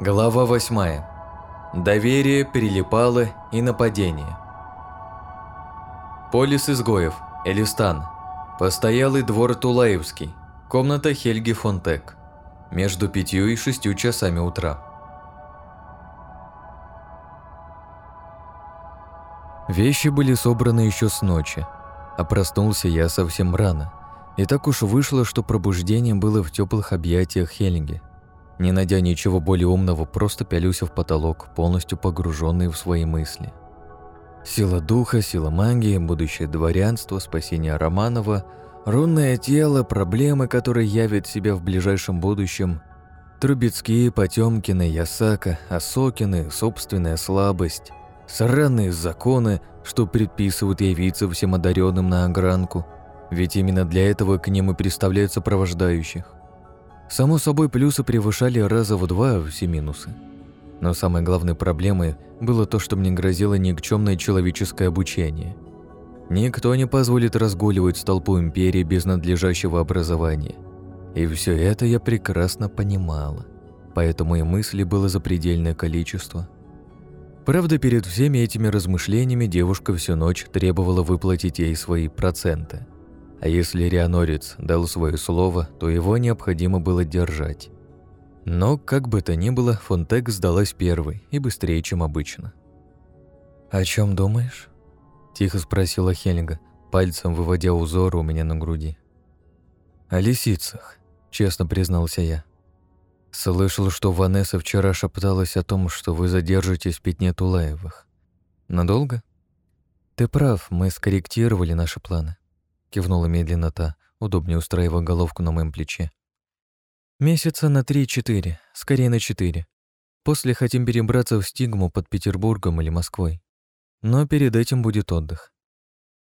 Глава 8. Доверие, прилипало и нападение. Полис изгоев, Элистан. Постоялый двор Тулаевский. Комната Хельги Фонтек. Между пятью и шестью часами утра. Вещи были собраны еще с ночи, а проснулся я совсем рано. И так уж вышло, что пробуждение было в теплых объятиях Хельги. Не найдя ничего более умного, просто пялюся в потолок, полностью погруженный в свои мысли. Сила духа, сила магии, будущее дворянство, спасение Романова, рунное тело, проблемы, которые явят себя в ближайшем будущем, Трубецкие, Потемкины, Ясака, Осокины, собственная слабость, сраные законы, что предписывают явиться всем одаренным на огранку, ведь именно для этого к ним и представляют сопровождающих. Само собой, плюсы превышали раза в два все минусы. Но самой главной проблемой было то, что мне грозило никчемное человеческое обучение. Никто не позволит разгуливать с толпу империи без надлежащего образования. И все это я прекрасно понимала. Поэтому и мысли было запредельное количество. Правда, перед всеми этими размышлениями девушка всю ночь требовала выплатить ей свои проценты – а если Рианорец дал свое слово, то его необходимо было держать. Но, как бы то ни было, Фонтек сдалась первой и быстрее, чем обычно. «О чем думаешь?» – тихо спросила Хельга, пальцем выводя узор у меня на груди. «О лисицах», – честно признался я. «Слышал, что Ванесса вчера шепталась о том, что вы задержитесь в пятне Тулаевых. Надолго?» «Ты прав, мы скорректировали наши планы кивнула медленно та, удобнее устраивая головку на моем плече. Месяца на три-четыре, скорее на четыре. После хотим перебраться в Стигму под Петербургом или Москвой. Но перед этим будет отдых.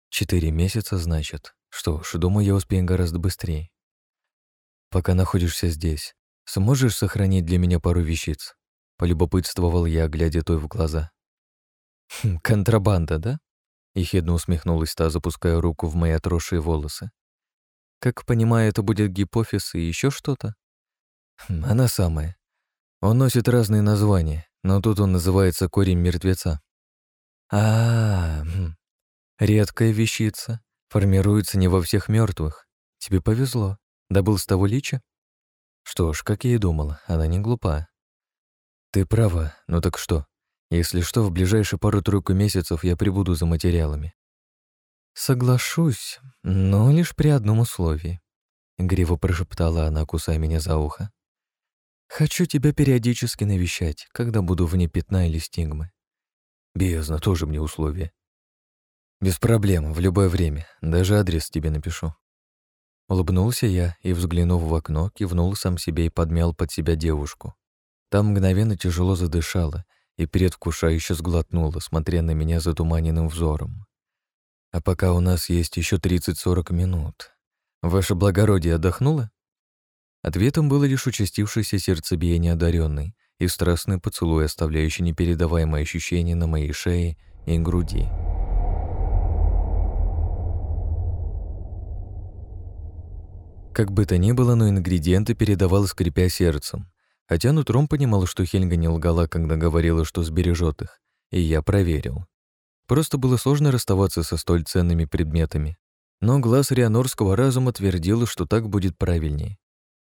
Четыре месяца, значит. Что ж, думаю, я успею гораздо быстрее. Пока находишься здесь, сможешь сохранить для меня пару вещиц? Полюбопытствовал я, глядя той в глаза. «Хм, «Контрабанда, да?» Ехидно усмехнулась та, запуская руку в мои отросшие волосы. Как понимаю, это будет гипофиз и еще что-то? Хм, она самая. Он носит разные названия, но тут он называется корень мертвеца. А, -а, -а редкая вещица. Формируется не во всех мертвых. Тебе повезло. Добыл с того лича? Что ж, как я и думала, она не глупа. Ты права, ну так что? Если что, в ближайшие пару-тройку месяцев я прибуду за материалами. Соглашусь, но лишь при одном условии. Гриво прошептала она, кусая меня за ухо. Хочу тебя периодически навещать, когда буду вне пятна или стигмы. Бездна, тоже мне условие. Без проблем, в любое время, даже адрес тебе напишу. Улыбнулся я и, взглянув в окно, кивнул сам себе и подмял под себя девушку. Там мгновенно тяжело задышала, и предвкушающе сглотнула, смотря на меня затуманенным взором. «А пока у нас есть еще 30-40 минут. Ваше благородие отдохнуло?» Ответом было лишь участившееся сердцебиение одаренной и страстный поцелуй, оставляющий непередаваемые ощущения на моей шее и груди. Как бы то ни было, но ингредиенты передавал, скрипя сердцем, Хотя нутром понимал, что Хельга не лгала, когда говорила, что сбережет их, и я проверил. Просто было сложно расставаться со столь ценными предметами. Но глаз рианорского разума твердил, что так будет правильнее.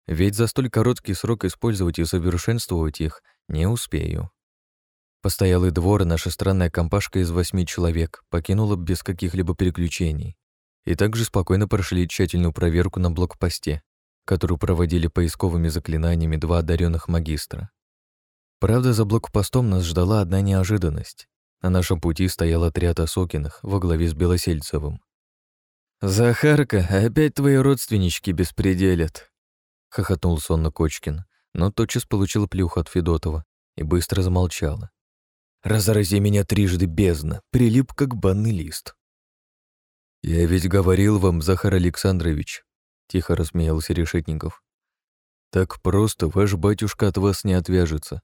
Ведь за столь короткий срок использовать и совершенствовать их не успею. Постоялый двор наша странная компашка из восьми человек покинула без каких-либо приключений и также спокойно прошли тщательную проверку на блокпосте, которую проводили поисковыми заклинаниями два одаренных магистра. Правда, за блокпостом нас ждала одна неожиданность. На нашем пути стоял отряд Осокиных во главе с Белосельцевым. «Захарка, опять твои родственнички беспределят!» — хохотнул сонно Кочкин, но тотчас получил плюх от Федотова и быстро замолчала. «Разрази меня трижды бездна, прилип как банный лист». «Я ведь говорил вам, Захар Александрович, — тихо рассмеялся Решетников. «Так просто ваш батюшка от вас не отвяжется.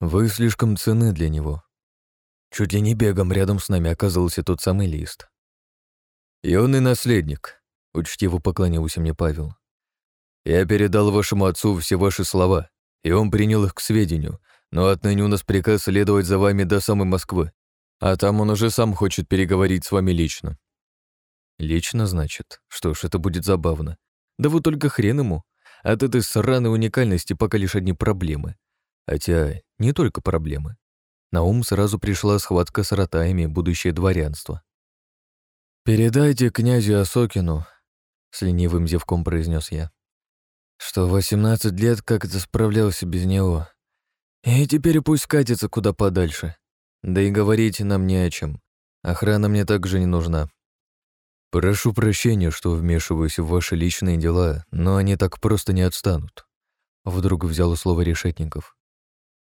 Вы слишком ценны для него». Чуть ли не бегом рядом с нами оказался тот самый лист. «И он и наследник», — учтиво поклонился мне Павел. «Я передал вашему отцу все ваши слова, и он принял их к сведению, но отныне у нас приказ следовать за вами до самой Москвы, а там он уже сам хочет переговорить с вами лично». «Лично, значит? Что ж, это будет забавно. Да вот только хрен ему. От этой сраной уникальности пока лишь одни проблемы. Хотя не только проблемы. На ум сразу пришла схватка с ротаями будущее дворянство. «Передайте князю Осокину», — с ленивым зевком произнес я, «что 18 лет как-то справлялся без него. И теперь пусть катится куда подальше. Да и говорить нам не о чем. Охрана мне также не нужна. Прошу прощения, что вмешиваюсь в ваши личные дела, но они так просто не отстанут. Вдруг взял слово Решетников.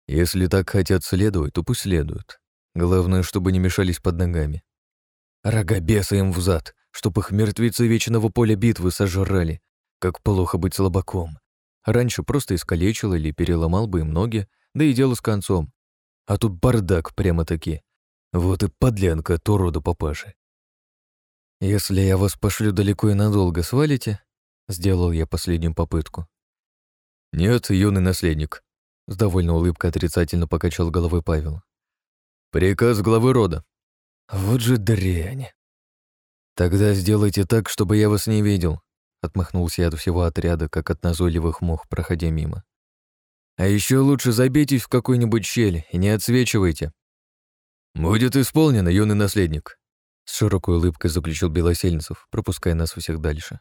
Если так хотят следовать, то пусть следуют. Главное, чтобы не мешались под ногами. Рога беса им взад, чтоб их мертвецы вечного поля битвы сожрали. Как плохо быть слабаком. Раньше просто искалечил или переломал бы им ноги, да и дело с концом. А тут бардак прямо-таки. Вот и подлянка то рода папаши. «Если я вас пошлю далеко и надолго, свалите?» Сделал я последнюю попытку. «Нет, юный наследник», — с довольной улыбкой отрицательно покачал головой Павел. «Приказ главы рода». «Вот же дрянь!» «Тогда сделайте так, чтобы я вас не видел», — отмахнулся я от всего отряда, как от назойливых мух, проходя мимо. «А еще лучше забейтесь в какую-нибудь щель и не отсвечивайте». «Будет исполнено, юный наследник», с широкой улыбкой заключил Белосельцев, пропуская нас всех дальше.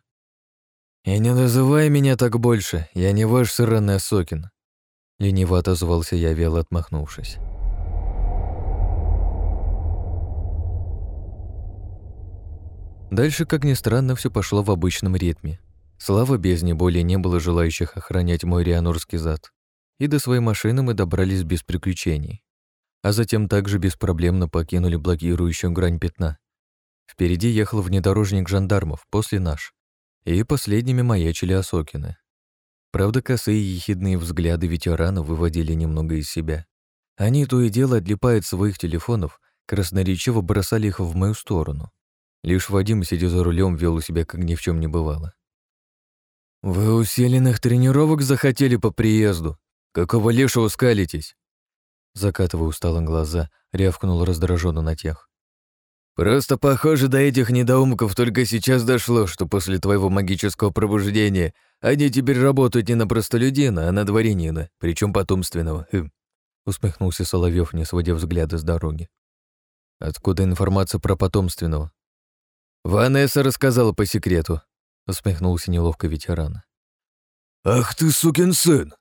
«И не называй меня так больше, я не ваш сраный Сокин», лениво отозвался я, вяло отмахнувшись. Дальше, как ни странно, все пошло в обычном ритме. Слава бездне, более не было желающих охранять мой рианорский зад. И до своей машины мы добрались без приключений. А затем также беспроблемно покинули блокирующую грань пятна, Впереди ехал внедорожник жандармов, после наш. И последними маячили Осокины. Правда, косые ехидные взгляды ветеранов выводили немного из себя. Они то и дело отлипают своих телефонов, красноречиво бросали их в мою сторону. Лишь Вадим, сидя за рулем, вел себя, как ни в чем не бывало. «Вы усиленных тренировок захотели по приезду? Какого лешего скалитесь?» Закатывая устало глаза, рявкнул раздраженно на тех. Просто, похоже, до этих недоумков только сейчас дошло, что после твоего магического пробуждения они теперь работают не на простолюдина, а на дворянина, причем потомственного. Хм. Усмехнулся Соловьев, не сводя взгляда с дороги. Откуда информация про потомственного? Ванесса рассказала по секрету, усмехнулся неловко ветеран. Ах ты, сукин сын!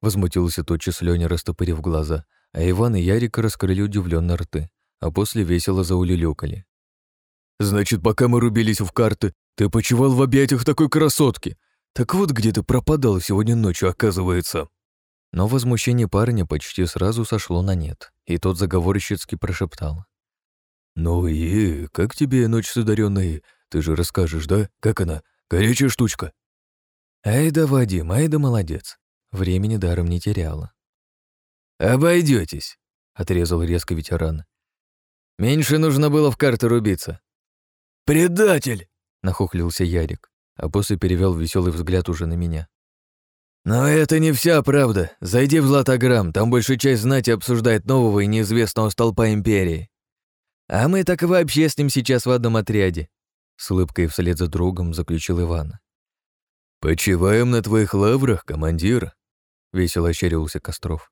Возмутился тотчас Лёня, растопырив глаза, а Иван и Ярик раскрыли удивленно рты а после весело заулюлюкали. «Значит, пока мы рубились в карты, ты почивал в объятиях такой красотки. Так вот где ты пропадал сегодня ночью, оказывается». Но возмущение парня почти сразу сошло на нет, и тот заговорщицки прошептал. «Ну и как тебе ночь с одаренной? Ты же расскажешь, да? Как она? Горячая штучка?» «Ай да, Вадим, ай да молодец. Времени даром не теряла». Обойдетесь, отрезал резко ветеран Меньше нужно было в карты рубиться. «Предатель!» — нахохлился Ярик, а после перевел веселый взгляд уже на меня. «Но это не вся правда. Зайди в Златограмм, там большая часть знати обсуждает нового и неизвестного столпа Империи. А мы так и вообще с ним сейчас в одном отряде», — с улыбкой вслед за другом заключил Иван. «Почиваем на твоих лаврах, командир», — весело ощерился Костров.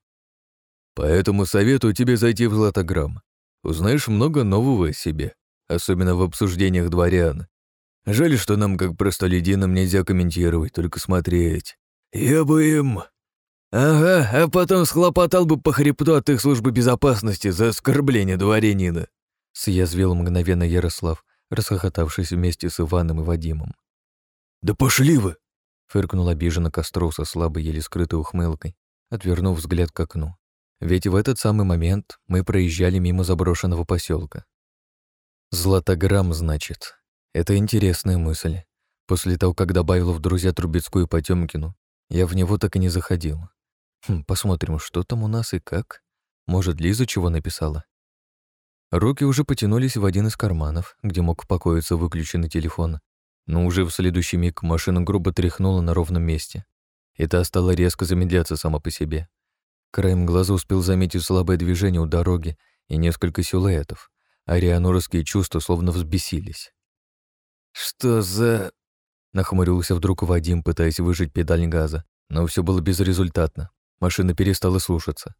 «Поэтому советую тебе зайти в Златограмм. Узнаешь много нового о себе, особенно в обсуждениях дворян. Жаль, что нам, как простолюдинам, нельзя комментировать, только смотреть. Я бы им... Ага, а потом схлопотал бы по хребту от их службы безопасности за оскорбление дворянина. Съязвил мгновенно Ярослав, расхохотавшись вместе с Иваном и Вадимом. «Да пошли вы!» — фыркнул обиженно Костров со слабой, еле скрытой ухмылкой, отвернув взгляд к окну. Ведь в этот самый момент мы проезжали мимо заброшенного поселка. Златограмм, значит. Это интересная мысль. После того, как добавил в друзья Трубецкую и Потёмкину, я в него так и не заходил. Хм, посмотрим, что там у нас и как. Может, Лиза чего написала? Руки уже потянулись в один из карманов, где мог покоиться выключенный телефон, но уже в следующий миг машина грубо тряхнула на ровном месте, и та стала резко замедляться сама по себе. Краем глаза успел заметить слабое движение у дороги и несколько силуэтов, а рианорские чувства словно взбесились. «Что за...» — нахмурился вдруг Вадим, пытаясь выжать педаль газа, но все было безрезультатно. Машина перестала слушаться.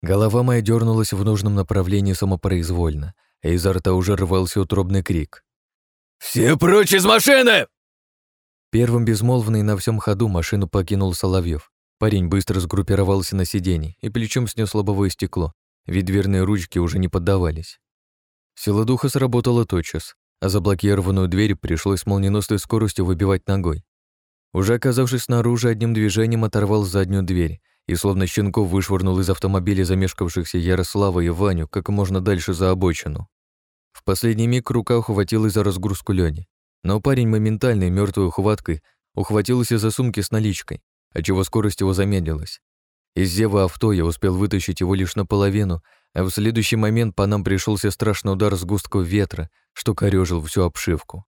Голова моя дернулась в нужном направлении самопроизвольно, а изо рта уже рвался утробный крик. «Все прочь из машины!» Первым безмолвный на всем ходу машину покинул Соловьев. Парень быстро сгруппировался на сиденье и плечом снес лобовое стекло, ведь дверные ручки уже не поддавались. Сила духа сработала тотчас, а заблокированную дверь пришлось с молниеносной скоростью выбивать ногой. Уже оказавшись снаружи, одним движением оторвал заднюю дверь и словно щенков вышвырнул из автомобиля замешкавшихся Ярослава и Ваню как можно дальше за обочину. В последний миг рука ухватилась за разгрузку Лёни, но парень моментальной мертвой ухваткой ухватился за сумки с наличкой, отчего скорость его замедлилась. Из зева авто я успел вытащить его лишь наполовину, а в следующий момент по нам пришелся страшный удар сгустков ветра, что корёжил всю обшивку.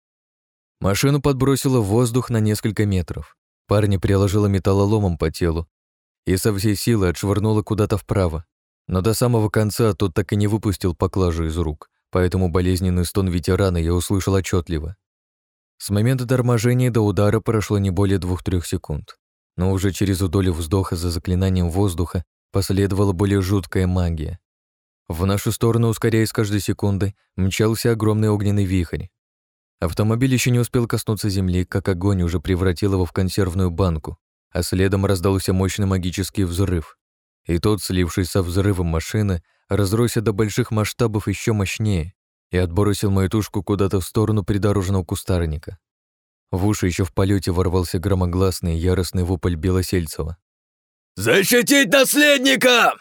Машину подбросило в воздух на несколько метров. Парня приложило металлоломом по телу, и со всей силы отшвырнула куда-то вправо. Но до самого конца тот так и не выпустил поклажу из рук, поэтому болезненный стон ветерана я услышал отчетливо. С момента торможения до удара прошло не более двух-трех секунд, но уже через удолю вздоха за заклинанием воздуха последовала более жуткая магия. В нашу сторону, ускоряясь каждой секундой, мчался огромный огненный вихрь. Автомобиль еще не успел коснуться земли, как огонь уже превратил его в консервную банку, а следом раздался мощный магический взрыв. И тот, слившись со взрывом машины, разросся до больших масштабов еще мощнее и отбросил мою тушку куда-то в сторону придорожного кустарника. В уши еще в полете ворвался громогласный яростный вопль Белосельцева. «Защитить наследника!»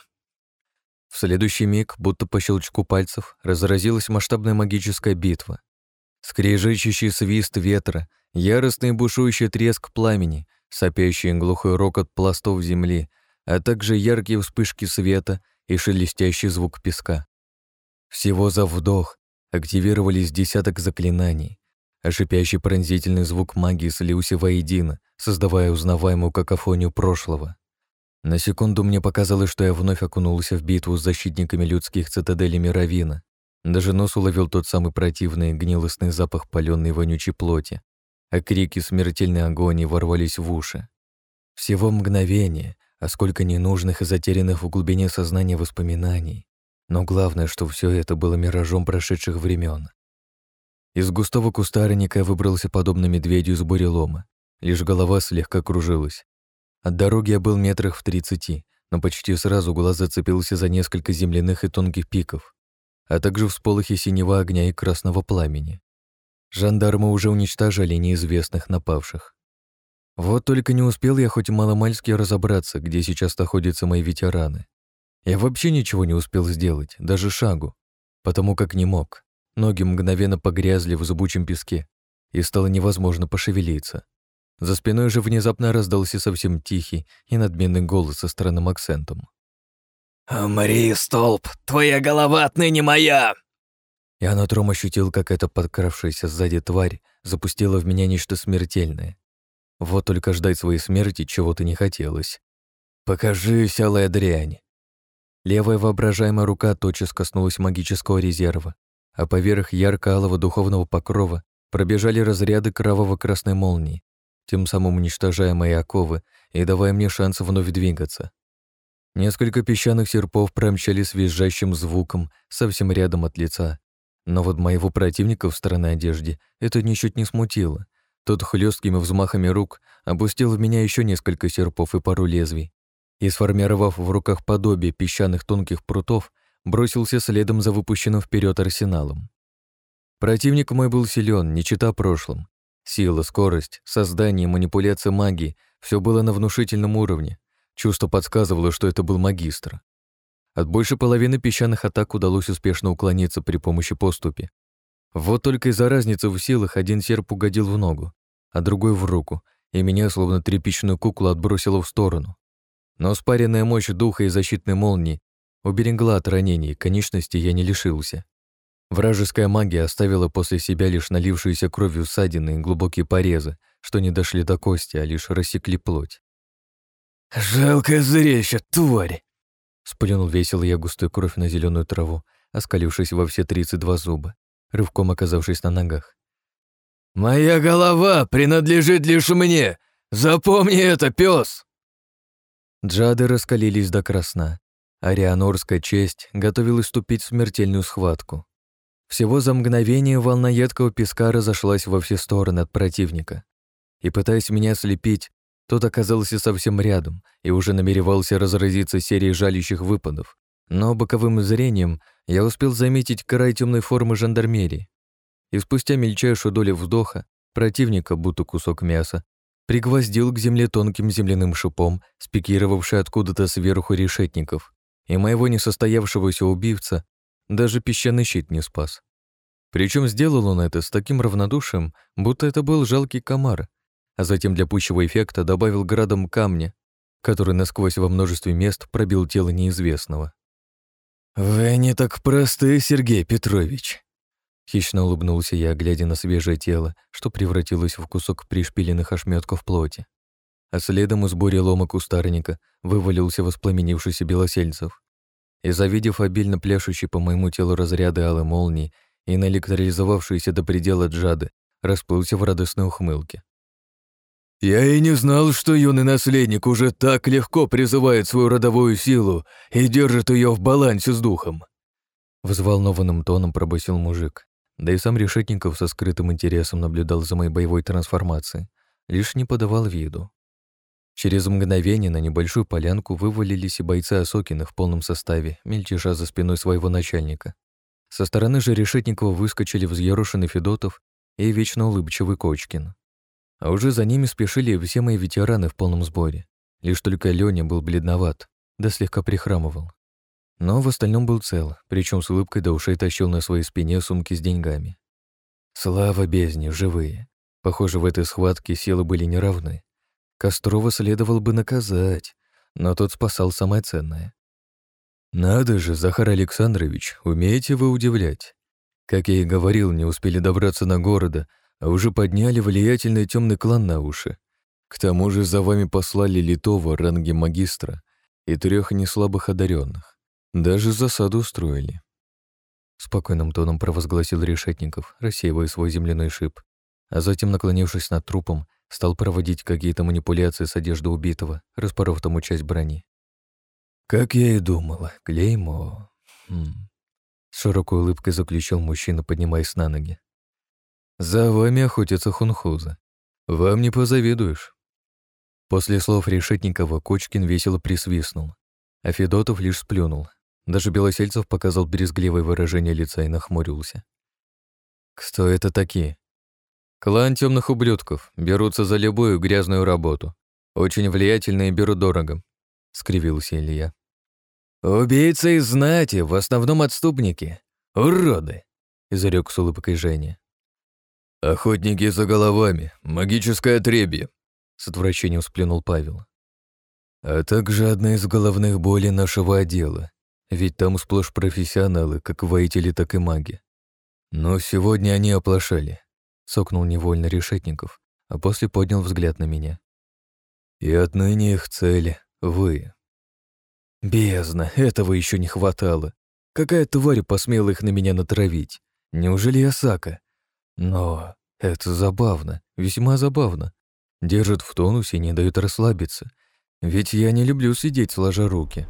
В следующий миг, будто по щелчку пальцев, разразилась масштабная магическая битва. Скрежещущий свист ветра, яростный бушующий треск пламени, сопящий глухой рокот пластов земли, а также яркие вспышки света и шелестящий звук песка. Всего за вдох активировались десяток заклинаний, а шипящий пронзительный звук магии слился воедино, создавая узнаваемую какофонию прошлого. На секунду мне показалось, что я вновь окунулся в битву с защитниками людских цитаделей Мировина. Даже нос уловил тот самый противный гнилостный запах паленой вонючей плоти, а крики смертельной агонии ворвались в уши. Всего мгновение, а сколько ненужных и затерянных в глубине сознания воспоминаний. Но главное, что все это было миражом прошедших времен. Из густого кустарника выбрался подобно медведю из бурелома. Лишь голова слегка кружилась. От дороги я был метрах в тридцати, но почти сразу глаз зацепился за несколько земляных и тонких пиков, а также всполохи синего огня и красного пламени. Жандармы уже уничтожали неизвестных напавших. Вот только не успел я хоть маломальски разобраться, где сейчас находятся мои ветераны. Я вообще ничего не успел сделать, даже шагу, потому как не мог. Ноги мгновенно погрязли в зубучем песке, и стало невозможно пошевелиться. За спиной же внезапно раздался совсем тихий и надменный голос со странным акцентом. «Мария Столб, твоя голова отныне моя!» Я нутром ощутил, как эта подкравшаяся сзади тварь запустила в меня нечто смертельное. Вот только ждать своей смерти чего-то не хотелось. «Покажись, алая дрянь!» Левая воображаемая рука тотчас коснулась магического резерва, а поверх ярко-алого духовного покрова пробежали разряды кроваво-красной молнии, тем самым уничтожая мои оковы и давая мне шанс вновь двигаться. Несколько песчаных серпов промчались визжащим звуком совсем рядом от лица, но вот моего противника в странной одежде это ничуть не смутило. Тот хлесткими взмахами рук опустил в меня еще несколько серпов и пару лезвий. И, сформировав в руках подобие песчаных тонких прутов, бросился следом за выпущенным вперед арсеналом. Противник мой был силен, не чита прошлым. Сила, скорость, создание, манипуляция магии — все было на внушительном уровне. Чувство подсказывало, что это был магистр. От больше половины песчаных атак удалось успешно уклониться при помощи поступи. Вот только из-за разницы в силах один серп угодил в ногу, а другой в руку, и меня, словно тряпичную куклу, отбросило в сторону. Но спаренная мощь духа и защитной молнии уберегла от ранений, конечности я не лишился. Вражеская магия оставила после себя лишь налившиеся кровью ссадины и глубокие порезы, что не дошли до кости, а лишь рассекли плоть. «Жалкое зрелище, тварь!» Сплюнул весело я густую кровь на зеленую траву, оскалившись во все 32 зуба, рывком оказавшись на ногах. «Моя голова принадлежит лишь мне! Запомни это, пес! Джады раскалились до красна. Арианорская честь готовилась вступить в смертельную схватку. Всего за мгновение волна едкого песка разошлась во все стороны от противника. И пытаясь меня слепить, тот оказался совсем рядом и уже намеревался разразиться серией жалящих выпадов. Но боковым зрением я успел заметить край темной формы жандармерии. И спустя мельчайшую долю вздоха противника, будто кусок мяса, пригвоздил к земле тонким земляным шипом, спикировавший откуда-то сверху решетников, и моего несостоявшегося убивца даже песчаный щит не спас. Причем сделал он это с таким равнодушием, будто это был жалкий комар, а затем для пущего эффекта добавил градом камня, который насквозь во множестве мест пробил тело неизвестного. «Вы не так просты, Сергей Петрович», Хищно улыбнулся я, глядя на свежее тело, что превратилось в кусок пришпиленных ошметков плоти. А следом из бури лома кустарника вывалился воспламенившийся белосельцев. И завидев обильно пляшущий по моему телу разряды алой молнии и наэлектролизовавшиеся до предела джады, расплылся в радостной ухмылке. «Я и не знал, что юный наследник уже так легко призывает свою родовую силу и держит ее в балансе с духом», Взволнованным тоном пробасил мужик, да и сам Решетников со скрытым интересом наблюдал за моей боевой трансформацией, лишь не подавал виду. Через мгновение на небольшую полянку вывалились и бойцы Осокина в полном составе, мельтеша за спиной своего начальника. Со стороны же Решетникова выскочили взъерошенный Федотов и вечно улыбчивый Кочкин. А уже за ними спешили все мои ветераны в полном сборе. Лишь только Лёня был бледноват, да слегка прихрамывал но в остальном был цел, причем с улыбкой до ушей тащил на своей спине сумки с деньгами. Слава бездне, живые. Похоже, в этой схватке силы были неравны. Кострова следовало бы наказать, но тот спасал самое ценное. «Надо же, Захар Александрович, умеете вы удивлять. Как я и говорил, не успели добраться на города, а уже подняли влиятельный темный клан на уши. К тому же за вами послали литого ранги магистра и трех неслабых одаренных. Даже засаду устроили. Спокойным тоном провозгласил Решетников, рассеивая свой земляной шип, а затем, наклонившись над трупом, стал проводить какие-то манипуляции с одеждой убитого, распоров тому часть брони. «Как я и думала, клеймо...» хм. С широкой улыбкой заключил мужчина, поднимаясь на ноги. «За вами охотятся хунхузы. Вам не позавидуешь». После слов Решетникова Кочкин весело присвистнул, а Федотов лишь сплюнул, даже Белосельцев показал брезгливое выражение лица и нахмурился. «Кто это такие?» «Клан темных ублюдков. Берутся за любую грязную работу. Очень влиятельные берут дорого», — скривился Илья. «Убийцы из знати, в основном отступники. Уроды!» — изрек с улыбкой Женя. «Охотники за головами, магическое отребье», — с отвращением сплюнул Павел. «А также одна из головных болей нашего отдела. Ведь там сплошь профессионалы, как воители, так и маги. Но сегодня они оплошали. Сокнул невольно Решетников, а после поднял взгляд на меня. И отныне их цели — вы. Бездна, этого еще не хватало. Какая тварь посмела их на меня натравить? Неужели Осака? Но это забавно, весьма забавно. Держит в тонусе и не дает расслабиться. Ведь я не люблю сидеть сложа руки.